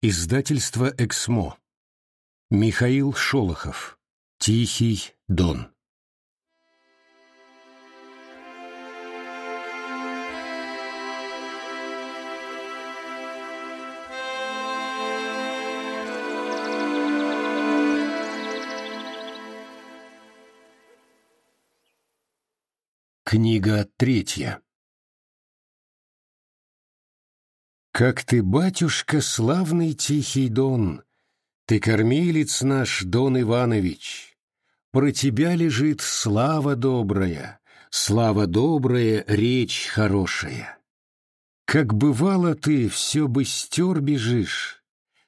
Издательство «Эксмо». Михаил Шолохов. Тихий Дон. Книга третья. Как ты, батюшка, славный тихий Дон, Ты кормилец наш, Дон Иванович, Про тебя лежит слава добрая, Слава добрая, речь хорошая. Как бывало ты, все быстер бежишь,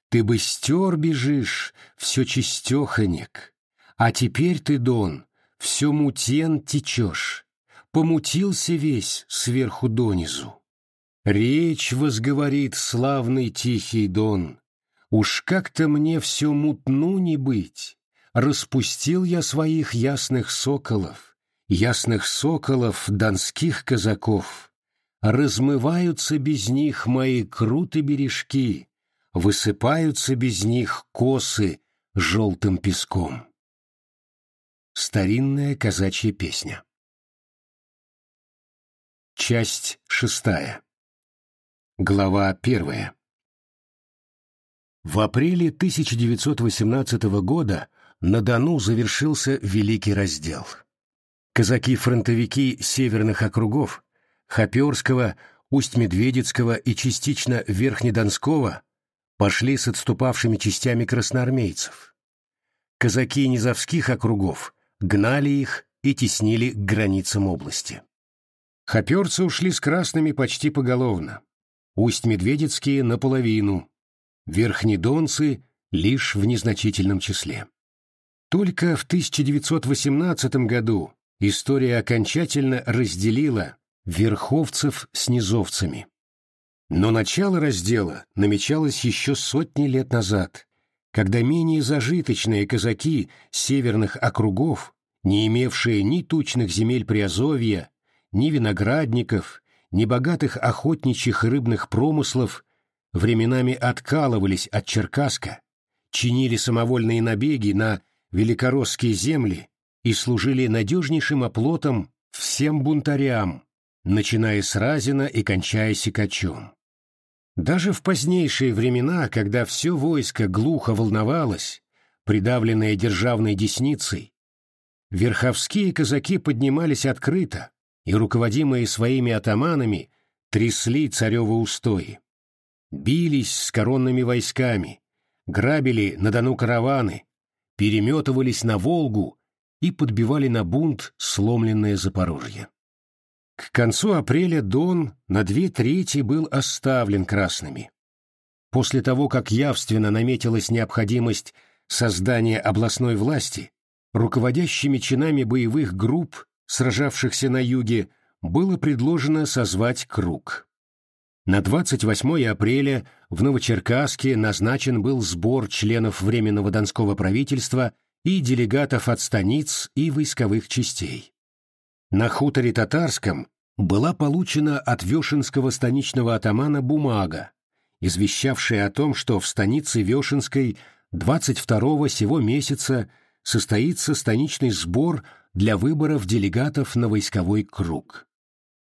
Ты быстер бежишь, все чистеханек, А теперь ты, Дон, все мутен течешь, Помутился весь сверху донизу. Речь возговорит славный тихий дон. Уж как-то мне все мутну не быть. Распустил я своих ясных соколов, ясных соколов донских казаков. Размываются без них мои круты бережки, высыпаются без них косы желтым песком. Старинная казачья песня. Часть шестая. Глава первая. В апреле 1918 года на Дону завершился Великий раздел. Казаки-фронтовики северных округов Хоперского, Усть-Медведицкого и частично Верхнедонского пошли с отступавшими частями красноармейцев. Казаки низовских округов гнали их и теснили к границам области. Хоперцы ушли с красными почти поголовно. Усть-Медведицкие наполовину, верхнедонцы лишь в незначительном числе. Только в 1918 году история окончательно разделила верховцев с низовцами. Но начало раздела намечалось еще сотни лет назад, когда менее зажиточные казаки северных округов, не имевшие ни тучных земель Приазовья, ни виноградников, небогатых охотничьих и рыбных промыслов временами откалывались от Черкаска, чинили самовольные набеги на великоросские земли и служили надежнейшим оплотом всем бунтарям, начиная с Разина и кончая Сикачом. Даже в позднейшие времена, когда все войско глухо волновалось, придавленное державной десницей, верховские казаки поднимались открыто, и, руководимые своими атаманами, трясли царевы устои. Бились с коронными войсками, грабили на Дону караваны, переметывались на Волгу и подбивали на бунт сломленное Запорожье. К концу апреля Дон на две трети был оставлен красными. После того, как явственно наметилась необходимость создания областной власти, руководящими чинами боевых групп сражавшихся на юге, было предложено созвать круг. На 28 апреля в Новочеркасске назначен был сбор членов Временного Донского правительства и делегатов от станиц и войсковых частей. На хуторе Татарском была получена от Вешенского станичного атамана бумага, извещавшая о том, что в станице Вешенской 22 сего месяца состоится станичный сбор для выборов делегатов на войсковой круг.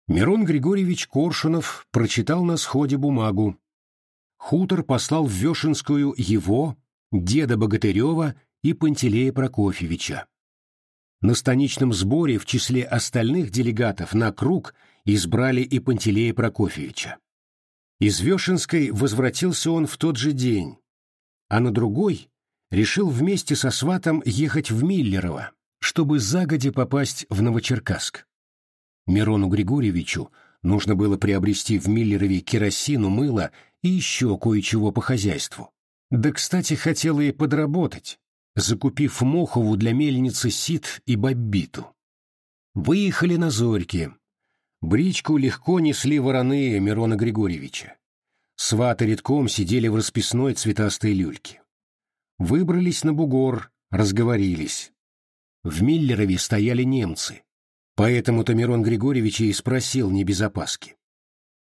Мирон Григорьевич Коршунов прочитал на сходе бумагу. Хутор послал в Вешенскую его, деда Богатырева и Пантелея Прокофьевича. На станичном сборе в числе остальных делегатов на круг избрали и Пантелея Прокофьевича. Из Вешенской возвратился он в тот же день, а на другой решил вместе со сватом ехать в Миллерово, чтобы загоди попасть в Новочеркасск. Мирону Григорьевичу нужно было приобрести в Миллерове керосину, мыло и еще кое-чего по хозяйству. Да, кстати, хотела и подработать, закупив Мохову для мельницы сит и боббиту. Выехали на зорьки. Бричку легко несли вороны Мирона Григорьевича. Сваты редком сидели в расписной цветастой люльке. Выбрались на бугор, разговорились. В Миллерове стояли немцы. Поэтому-то Мирон Григорьевич и спросил не без опаски.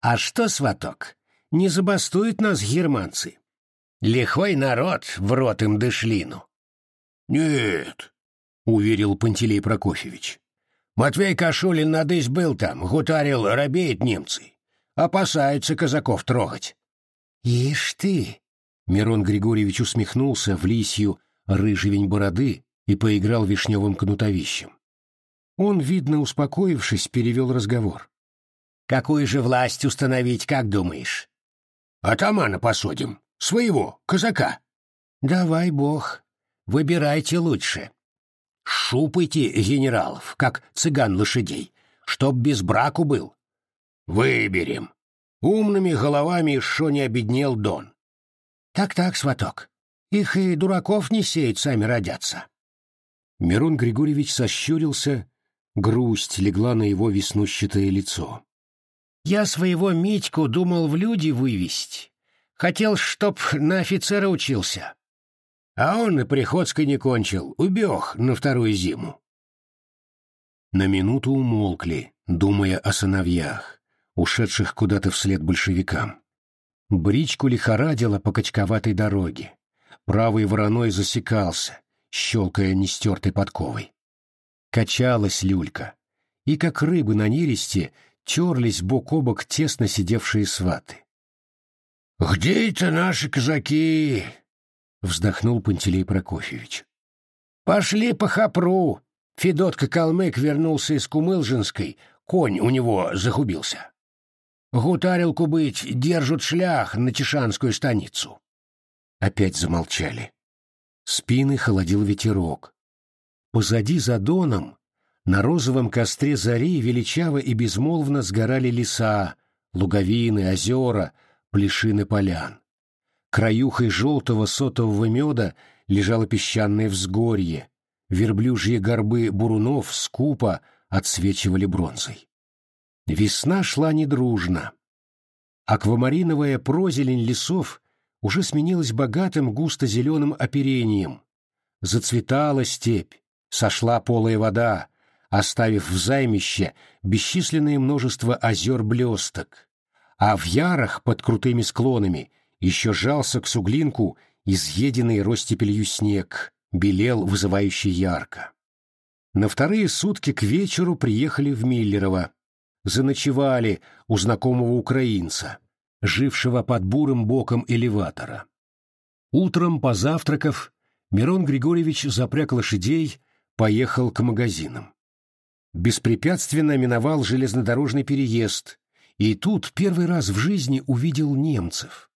«А что, сваток, не забастуют нас германцы?» Лихой народ, в рот им дышлину. Нет, уверил Пантелей Прокофьевич. Матвей Кашулин надысь был там, гутарил, робеет немцы. Опасается казаков трогать. Ишь ты! Мирон Григорьевич усмехнулся в лисью рыжевень бороды и поиграл вишневым кнутовищем. Он, видно, успокоившись, перевел разговор. «Какую же власть установить, как думаешь?» «Атамана посадим. Своего, казака». «Давай бог. Выбирайте лучше. Шупайте генералов, как цыган лошадей, чтоб без браку был». «Выберем. Умными головами шо не обеднел Дон». «Так-так, сваток. Их и дураков не сеять, сами родятся». Мирон Григорьевич сощурился, грусть легла на его веснущатое лицо. «Я своего Митьку думал в люди вывести. Хотел, чтоб на офицера учился. А он и Приходской не кончил, убег на вторую зиму». На минуту умолкли, думая о сыновьях, ушедших куда-то вслед большевикам. Бричку лихорадило по качковатой дороге. Правый вороной засекался, щелкая нестертой подковой. Качалась люлька, и, как рыбы на нересте, терлись бок о бок тесно сидевшие сваты. «Где это наши казаки?» — вздохнул Пантелей Прокофьевич. «Пошли по хапру!» Федотка Калмык вернулся из Кумылжинской, конь у него загубился. Гутарилку быть, держат шлях на Тишанскую станицу. Опять замолчали. Спины холодил ветерок. Позади за доном, на розовом костре зари величаво и безмолвно сгорали леса, луговины, озера, плешины полян. Краюхой желтого сотового меда лежало песчаное взгорье, верблюжьи горбы бурунов скупо отсвечивали бронзой. Весна шла недружно. Аквамариновая прозелень лесов уже сменилась богатым густо-зеленым оперением. Зацветала степь, сошла полая вода, оставив в займище бесчисленное множество озер-блесток, а в ярах под крутыми склонами еще жался к суглинку изъеденный ростепелью снег, белел вызывающе ярко. На вторые сутки к вечеру приехали в Миллерово, заночевали у знакомого украинца, жившего под бурым боком элеватора. Утром, позавтракав, Мирон Григорьевич запряг лошадей, поехал к магазинам. Беспрепятственно миновал железнодорожный переезд, и тут первый раз в жизни увидел немцев.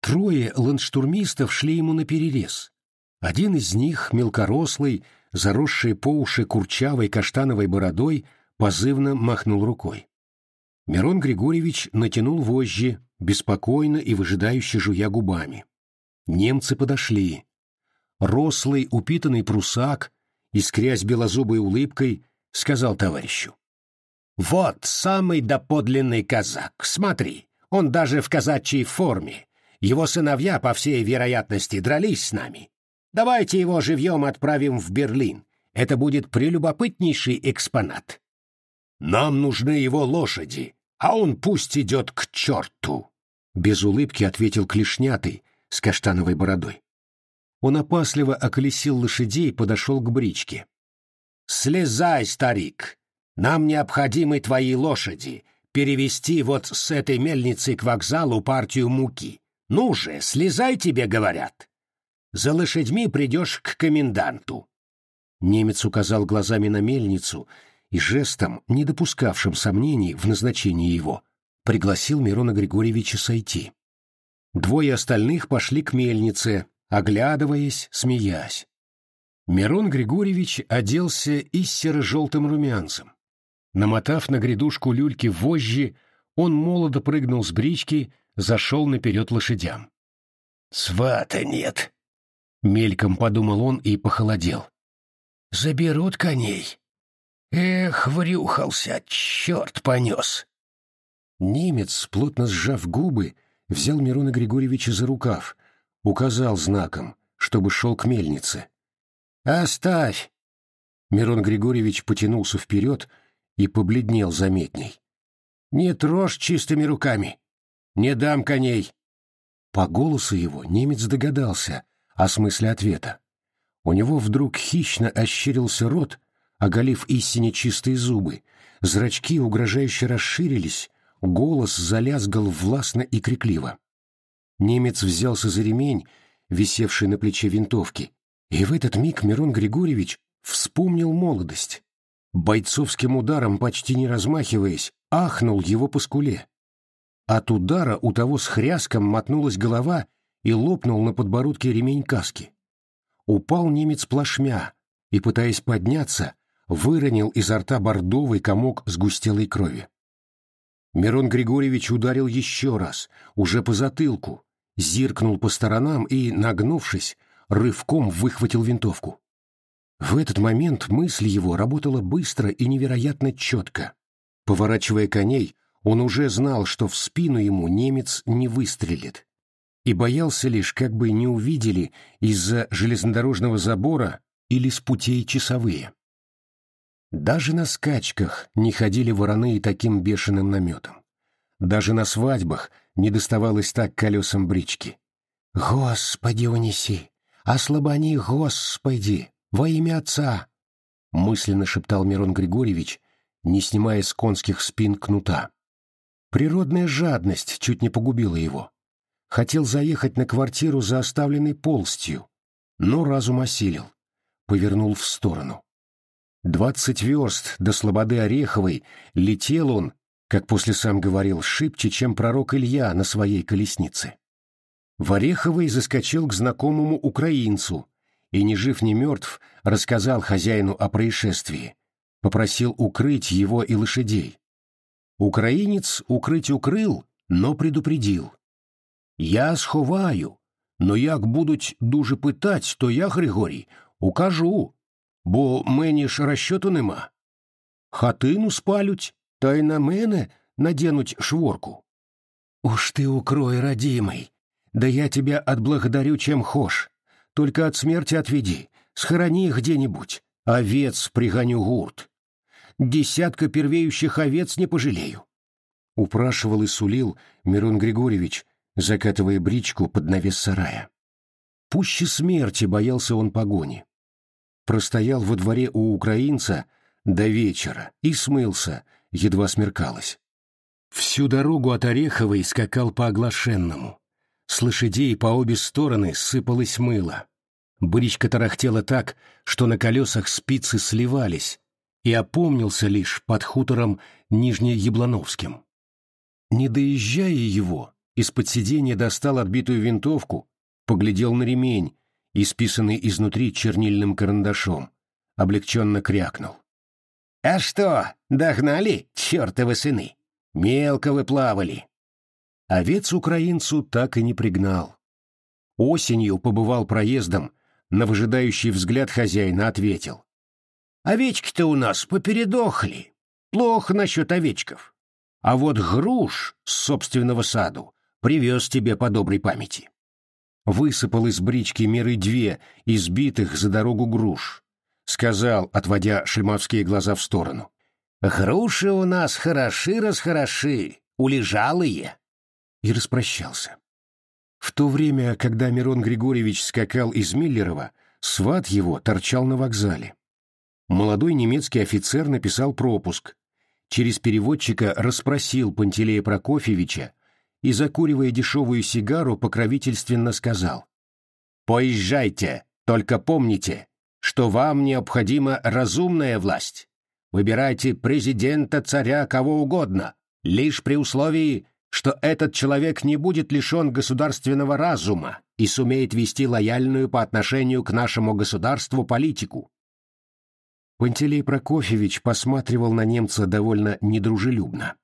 Трое ландштурмистов шли ему на перерез. Один из них, мелкорослый, заросший по уши курчавой каштановой бородой, позывно махнул рукой. Мирон Григорьевич натянул вожжи, беспокойно и выжидающе жуя губами. Немцы подошли. Рослый, упитанный прусак, искрясь белозубой улыбкой, сказал товарищу. «Вот самый доподлинный казак, смотри, он даже в казачьей форме. Его сыновья, по всей вероятности, дрались с нами. Давайте его живьем отправим в Берлин. Это будет прелюбопытнейший экспонат». «Нам нужны его лошади, а он пусть идет к черту!» Без улыбки ответил Клешнятый с каштановой бородой. Он опасливо околесил лошадей и подошел к бричке. «Слезай, старик! Нам необходимы твои лошади. Перевести вот с этой мельницы к вокзалу партию муки. Ну же, слезай, тебе говорят. За лошадьми придешь к коменданту». Немец указал глазами на мельницу и жестом, не допускавшим сомнений в назначении его, пригласил Мирона Григорьевича сойти. Двое остальных пошли к мельнице, оглядываясь, смеясь. Мирон Григорьевич оделся и серо-желтым румянцем. Намотав на грядушку люльки вожжи, он молодо прыгнул с брички, зашел наперед лошадям. «Свата нет!» — мельком подумал он и похолодел. «Заберут коней!» «Эх, врюхался, черт понес!» Немец, плотно сжав губы, взял Мирона Григорьевича за рукав, указал знаком, чтобы шел к мельнице. «Оставь!» Мирон Григорьевич потянулся вперед и побледнел заметней. «Не трожь чистыми руками! Не дам коней!» По голосу его немец догадался о смысле ответа. У него вдруг хищно ощерился рот, оголив истине чистые зубы, зрачки угрожающе расширились, голос залязгал властно и крикливо. Немец взялся за ремень, висевший на плече винтовки, и в этот миг Мирон Григорьевич вспомнил молодость. Бойцовским ударом, почти не размахиваясь, ахнул его по скуле. От удара у того с хряском мотнулась голова и лопнул на подбородке ремень каски. Упал немец плашмя и, пытаясь подняться, выронил изо рта бордовый комок сгустелой крови. Мирон Григорьевич ударил еще раз, уже по затылку, зиркнул по сторонам и, нагнувшись, рывком выхватил винтовку. В этот момент мысль его работала быстро и невероятно четко. Поворачивая коней, он уже знал, что в спину ему немец не выстрелит, и боялся лишь, как бы не увидели из-за железнодорожного забора или с путей часовые. Даже на скачках не ходили вороны и таким бешеным наметом. Даже на свадьбах не доставалось так колесам брички. «Господи, унеси! Ослабони, Господи! Во имя Отца!» мысленно шептал Мирон Григорьевич, не снимая с конских спин кнута. Природная жадность чуть не погубила его. Хотел заехать на квартиру за оставленной полстью, но разум осилил. Повернул в сторону. Двадцать верст до слободы Ореховой летел он, как после сам говорил, шибче, чем пророк Илья на своей колеснице. В Ореховой заскочил к знакомому украинцу и, ни жив ни мертв, рассказал хозяину о происшествии, попросил укрыть его и лошадей. Украинец укрыть укрыл, но предупредил. «Я сховаю, но як будуть дуже питать, то я, Григорій, укажу, бо мені ж розчоту нема. Хатину спалють, та й на мене наденуть шворку. Уж ты укрой, родимый, да я тебя отблагодарю чем хошь. Только от смерти отведи, схорони где-нибудь, овец пригоню гурт. Десятка первеющих овец не пожалею. Упрашивал и сулил Мирон Григорьевич, закатывая бричку под навес сарая. Пуще смерти боялся он погони простоял во дворе у украинца до вечера и смылся, едва смеркалось. Всю дорогу от Ореховой скакал по оглашенному. С лошадей по обе стороны сыпалось мыло. Бричка тарахтела так, что на колесах спицы сливались, и опомнился лишь под хутором Нижнеяблановским. Не доезжая его, из-под сиденья достал отбитую винтовку, поглядел на ремень, исписанный изнутри чернильным карандашом, облегченно крякнул. «А что, догнали, чертовы сыны? Мелко вы плавали!» Овец украинцу так и не пригнал. Осенью побывал проездом, на выжидающий взгляд хозяина ответил. «Овечки-то у нас попередохли. Плохо насчет овечков. А вот груш с собственного саду привез тебе по доброй памяти высыпал из брички меры две избитых за дорогу груш. Сказал, отводя шельмовские глаза в сторону. «Груши у нас хороши-расхороши, улежалые!» И распрощался. В то время, когда Мирон Григорьевич скакал из Миллерова, сват его торчал на вокзале. Молодой немецкий офицер написал пропуск. Через переводчика расспросил Пантелея Прокофьевича, и, закуривая дешевую сигару, покровительственно сказал. «Поезжайте, только помните, что вам необходима разумная власть. Выбирайте президента, царя, кого угодно, лишь при условии, что этот человек не будет лишен государственного разума и сумеет вести лояльную по отношению к нашему государству политику. Пантелей Прокофьевич посматривал на немца довольно недружелюбно.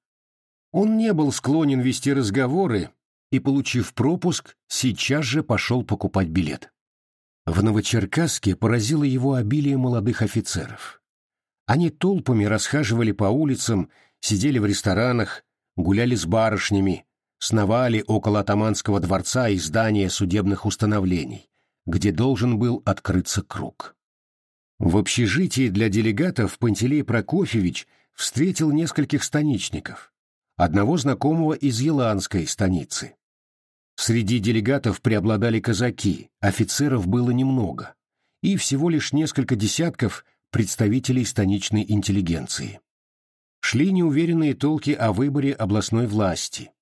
Он не был склонен вести разговоры и, получив пропуск, сейчас же пошел покупать билет. В Новочеркасске поразило его обилие молодых офицеров. Они толпами расхаживали по улицам, сидели в ресторанах, гуляли с барышнями, сновали около атаманского дворца и здания судебных установлений, где должен был открыться круг. В общежитии для делегатов Пантелей Прокофьевич встретил нескольких станичников, одного знакомого из Еланской станицы. Среди делегатов преобладали казаки, офицеров было немного, и всего лишь несколько десятков представителей станичной интеллигенции. Шли неуверенные толки о выборе областной власти.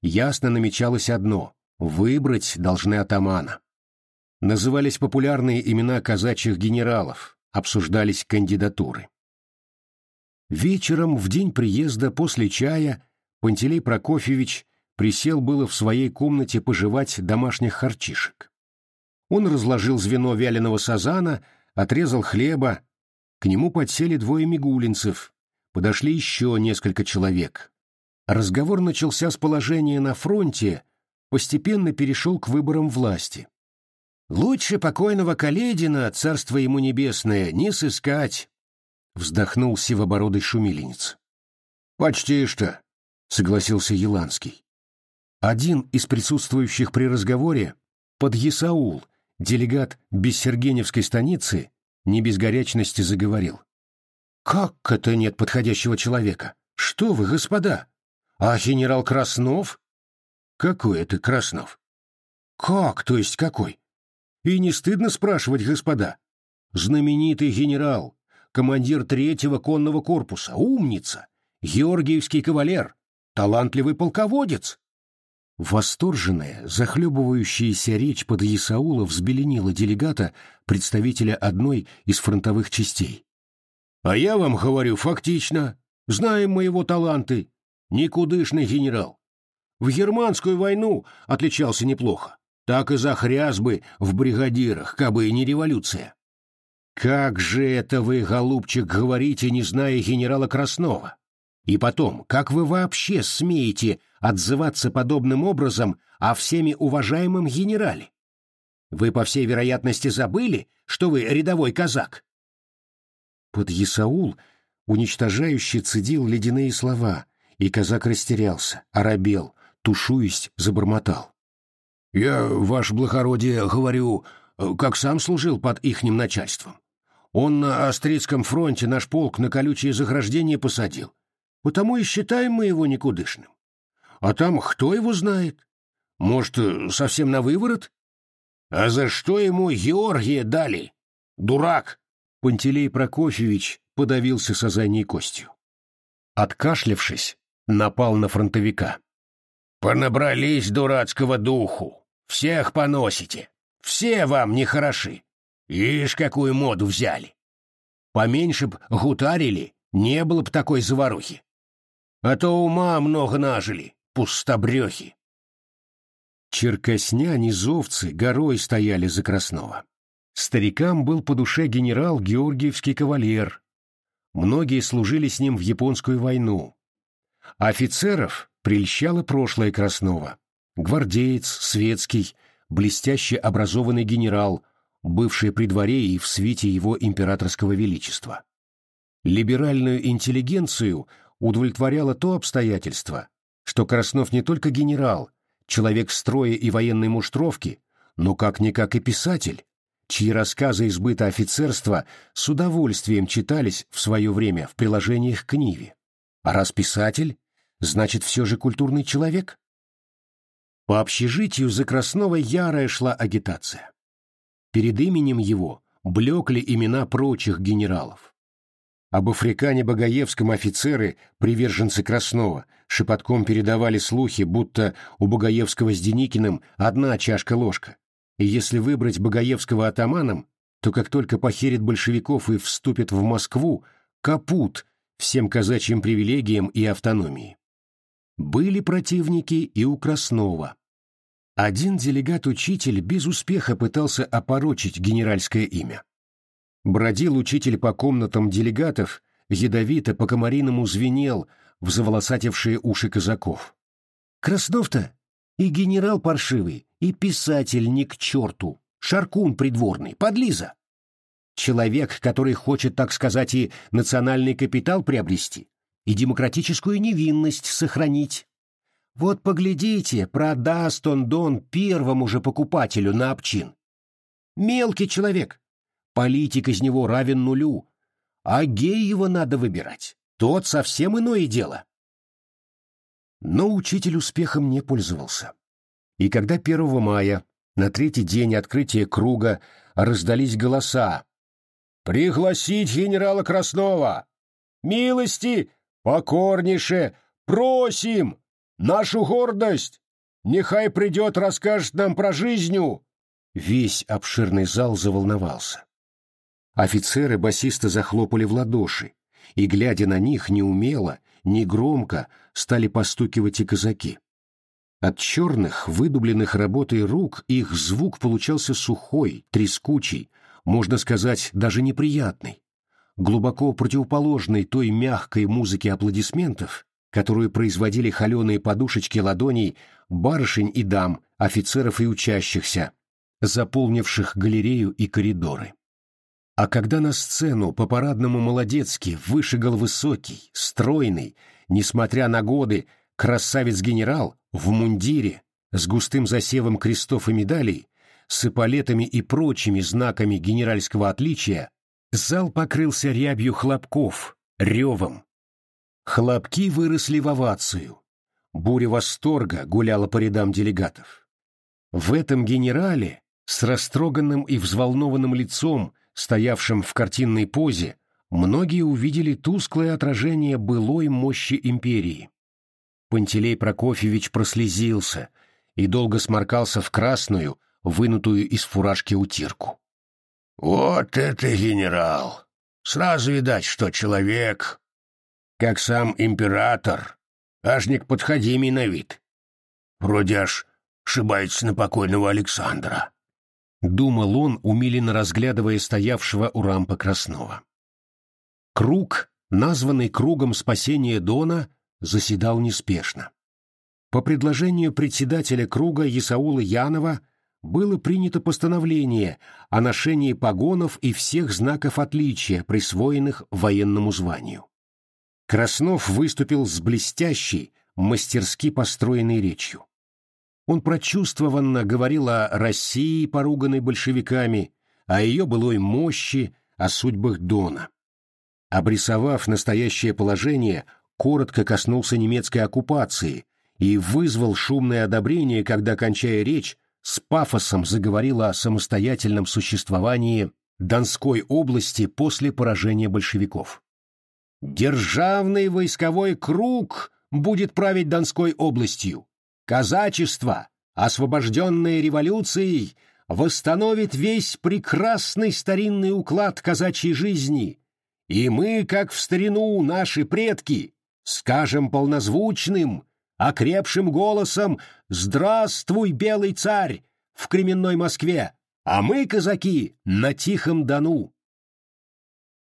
Ясно намечалось одно – выбрать должны атамана. Назывались популярные имена казачьих генералов, обсуждались кандидатуры. Вечером, в день приезда, после чая, Пантелей Прокофьевич присел было в своей комнате пожевать домашних харчишек. Он разложил звено вяленого сазана, отрезал хлеба. К нему подсели двое мигулинцев, подошли еще несколько человек. Разговор начался с положения на фронте, постепенно перешел к выборам власти. «Лучше покойного Каледина, царство ему небесное, не сыскать», — вздохнул сивобородый шумиленец. «Почти что», — согласился Еланский. Один из присутствующих при разговоре, подъясаул, делегат Бессергеневской станицы, не без горячности заговорил. «Как это нет подходящего человека? Что вы, господа? А генерал Краснов?» «Какой это Краснов?» «Как, то есть какой? И не стыдно спрашивать, господа? Знаменитый генерал, командир третьего конного корпуса, умница, георгиевский кавалер, талантливый полководец. Восторженная, захлебывающаяся речь под Исаула взбеленила делегата, представителя одной из фронтовых частей. «А я вам говорю фактично. Знаем мы его таланты. Никудышный генерал. В германскую войну отличался неплохо. Так и захряс бы в бригадирах, кабы и не революция». «Как же это вы, голубчик, говорите, не зная генерала Краснова? И потом, как вы вообще смеете отзываться подобным образом о всеми уважаемом генерале? Вы, по всей вероятности, забыли, что вы рядовой казак?» Под Исаул уничтожающе цедил ледяные слова, и казак растерялся, оробел, тушуясь, забормотал. «Я, ваше благородие, говорю, как сам служил под ихним начальством. Он на Австрийском фронте наш полк на колючие заграждения посадил, потому и считаем мы его никудышным. А там кто его знает? Может, совсем на выворот? А за что ему Георгия дали? Дурак!» Пантелей Прокофьевич подавился сазаней костью. Откашлявшись, напал на фронтовика. «Понабрались дурацкого духу. Всех поносите. Все вам не хороши. Ишь, какую моду взяли. Поменьше б гутарили, не было б такой заварухи. А то ума много нажили, пустобрехи. Черкосня, низовцы горой стояли за Краснова. Старикам был по душе генерал Георгиевский кавалер. Многие служили с ним в японскую войну. Офицеров прельщало прошлое Краснова. Гвардеец, светский, блестяще образованный генерал, бывший при дворе и в свите его императорского величества. Либеральную интеллигенцию удовлетворяло то обстоятельство, что Краснов не только генерал, человек строя и военной муштровки, но как-никак и писатель, чьи рассказы из быта офицерства с удовольствием читались в свое время в приложениях к Ниве. А раз писатель, значит, все же культурный человек? По общежитию за Краснова ярая шла агитация. Перед именем его блекли имена прочих генералов. Об Африкане Богоевском офицеры, приверженцы Краснова, шепотком передавали слухи, будто у Богоевского с Деникиным одна чашка-ложка. И если выбрать Богоевского атаманом, то как только похерит большевиков и вступит в Москву, капут всем казачьим привилегиям и автономии. Были противники и у Краснова. Один делегат-учитель без успеха пытался опорочить генеральское имя. Бродил учитель по комнатам делегатов, ядовито по-комариному звенел в заволосатившие уши казаков. «Краснов-то и генерал паршивый, и писатель не к черту, шаркун придворный, подлиза. Человек, который хочет, так сказать, и национальный капитал приобрести, и демократическую невинность сохранить. Вот поглядите, продаст он Дон первому же покупателю на обчин. Мелкий человек, политик из него равен нулю, а Геева надо выбирать. Тот совсем иное дело. Но учитель успехом не пользовался. И когда 1 мая, на третий день открытия круга, раздались голоса «Пригласить генерала Краснова! Милости! Покорнейше! Просим! Нашу гордость! Нехай придет, расскажет нам про жизнью!» Весь обширный зал заволновался. Офицеры басисто захлопали в ладоши, и, глядя на них, неумело, негромко стали постукивать и казаки. От черных, выдубленных работой рук их звук получался сухой, трескучий, можно сказать, даже неприятный, глубоко противоположный той мягкой музыке аплодисментов, которую производили холеные подушечки ладоней барышень и дам, офицеров и учащихся, заполнивших галерею и коридоры. А когда на сцену по-парадному молодецки вышагал высокий, стройный, несмотря на годы, красавец-генерал в мундире с густым засевом крестов и медалей, с эполетами и прочими знаками генеральского отличия, зал покрылся рябью хлопков, ревом. Хлопки выросли в овацию. Буря восторга гуляла по рядам делегатов. В этом генерале, с растроганным и взволнованным лицом, стоявшим в картинной позе, многие увидели тусклое отражение былой мощи империи. Пантелей Прокофьевич прослезился и долго сморкался в красную, вынутую из фуражки утирку. «Вот это генерал! Сразу видать, что человек, как сам император, ажник подходимый на вид. Вроде аж шибается на покойного Александра». — думал он, умиленно разглядывая стоявшего у рампы Краснова. Круг, названный кругом спасения Дона, заседал неспешно. По предложению председателя круга Исаула Янова было принято постановление о ношении погонов и всех знаков отличия, присвоенных военному званию. Краснов выступил с блестящей, мастерски построенной речью. Он прочувствованно говорил о России, поруганной большевиками, о ее былой мощи, о судьбах Дона. Обрисовав настоящее положение, коротко коснулся немецкой оккупации и вызвал шумное одобрение, когда, кончая речь, с пафосом заговорил о самостоятельном существовании Донской области после поражения большевиков. «Державный войсковой круг будет править Донской областью. Казачество, освобожденное революцией, восстановит весь прекрасный старинный уклад казачьей жизни, и мы, как в старину наши предки, скажем полнозвучным, окрепшим голосом «Здравствуй, белый царь!» в кременной Москве, а мы, казаки, на Тихом Дону.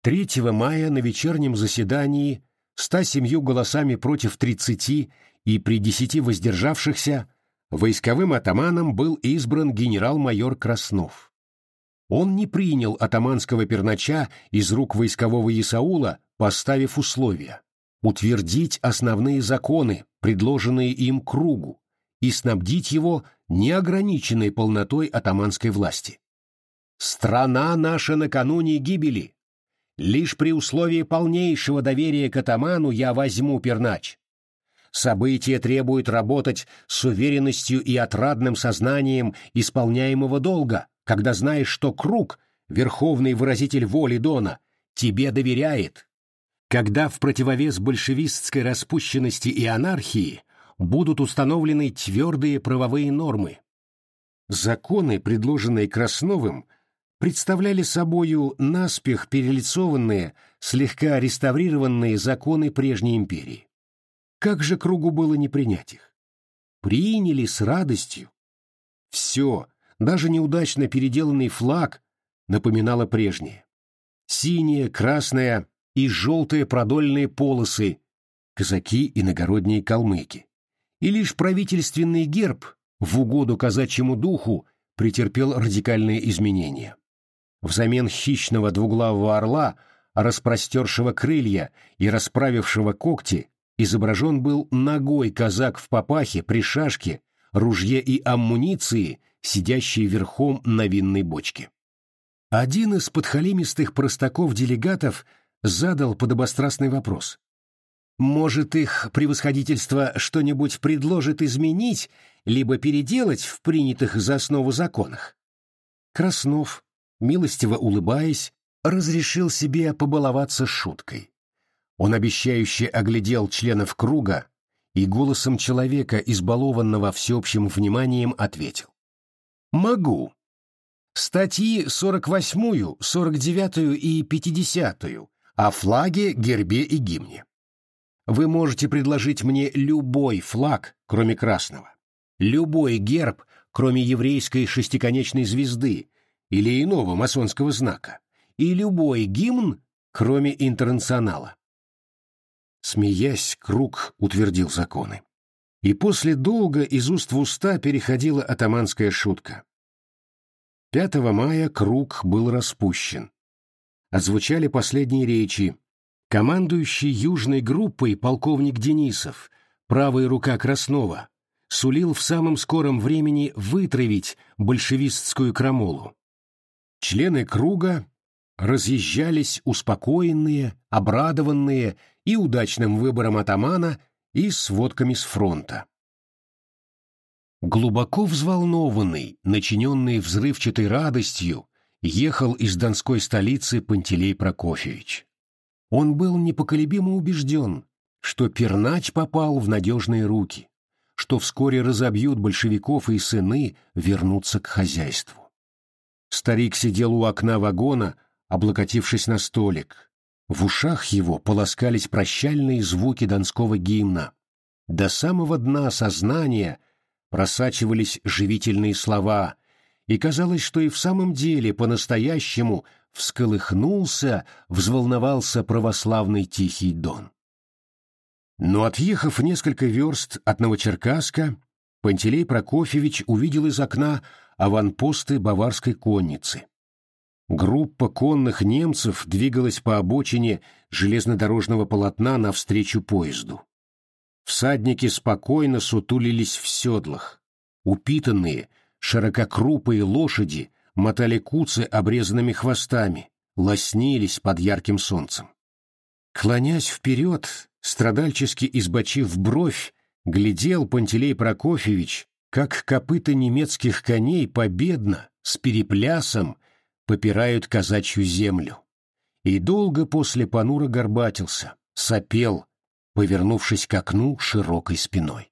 3 мая на вечернем заседании ста семью голосами против тридцати и при десяти воздержавшихся войсковым атаманом был избран генерал-майор Краснов. Он не принял атаманского пернача из рук войскового Исаула, поставив условия утвердить основные законы, предложенные им кругу, и снабдить его неограниченной полнотой атаманской власти. Страна наша накануне гибели. Лишь при условии полнейшего доверия к атаману я возьму пернач. События требуют работать с уверенностью и отрадным сознанием исполняемого долга, когда знаешь, что круг, верховный выразитель воли Дона, тебе доверяет. Когда в противовес большевистской распущенности и анархии будут установлены твердые правовые нормы. Законы, предложенные Красновым, представляли собою наспех перелицованные, слегка реставрированные законы прежней империи. Как же кругу было не принять их? Приняли с радостью. Все, даже неудачно переделанный флаг, напоминало прежнее. Синие, красное и желтые продольные полосы, казаки, иногородние калмыки. И лишь правительственный герб в угоду казачьему духу претерпел радикальные изменения. Взамен хищного двуглавого орла, распростершего крылья и расправившего когти, изображен был ногой казак в папахе, при шашке, ружье и амуниции, сидящий верхом на винной бочке. Один из подхалимистых простаков-делегатов задал подобострастный вопрос. «Может, их превосходительство что-нибудь предложит изменить либо переделать в принятых за основу законах. Краснов, милостиво улыбаясь, разрешил себе побаловаться шуткой. Он обещающе оглядел членов круга и голосом человека, избалованного всеобщим вниманием, ответил. «Могу. Статьи 48, 49 и 50 о флаге, гербе и гимне. Вы можете предложить мне любой флаг, кроме красного, любой герб, кроме еврейской шестиконечной звезды или иного масонского знака, и любой гимн, кроме интернационала. Смеясь, Круг утвердил законы. И после долга из уст в уста переходила атаманская шутка. 5 мая Круг был распущен. Отзвучали последние речи. Командующий южной группой полковник Денисов, правая рука Краснова, сулил в самом скором времени вытравить большевистскую крамолу. Члены Круга разъезжались успокоенные, обрадованные и удачным выбором атамана, и сводками с фронта. Глубоко взволнованный, начиненный взрывчатой радостью, ехал из донской столицы Пантелей Прокофьевич. Он был непоколебимо убежден, что Пернач попал в надежные руки, что вскоре разобьют большевиков и сыны вернутся к хозяйству. Старик сидел у окна вагона, облокотившись на столик. В ушах его полоскались прощальные звуки донского гимна. До самого дна сознания просачивались живительные слова, и казалось, что и в самом деле по-настоящему всколыхнулся, взволновался православный Тихий Дон. Но отъехав несколько верст от Новочеркасска, Пантелей Прокофьевич увидел из окна аванпосты баварской конницы. Группа конных немцев двигалась по обочине железнодорожного полотна навстречу поезду. Всадники спокойно сутулились в седлах. Упитанные, ширококрупые лошади мотали куцы обрезанными хвостами, лоснились под ярким солнцем. Клонясь вперед, страдальчески избочив бровь, глядел Пантелей Прокофьевич, как копыта немецких коней победно, с переплясом, попирают казачью землю. И долго после понуро горбатился, сопел, повернувшись к окну широкой спиной.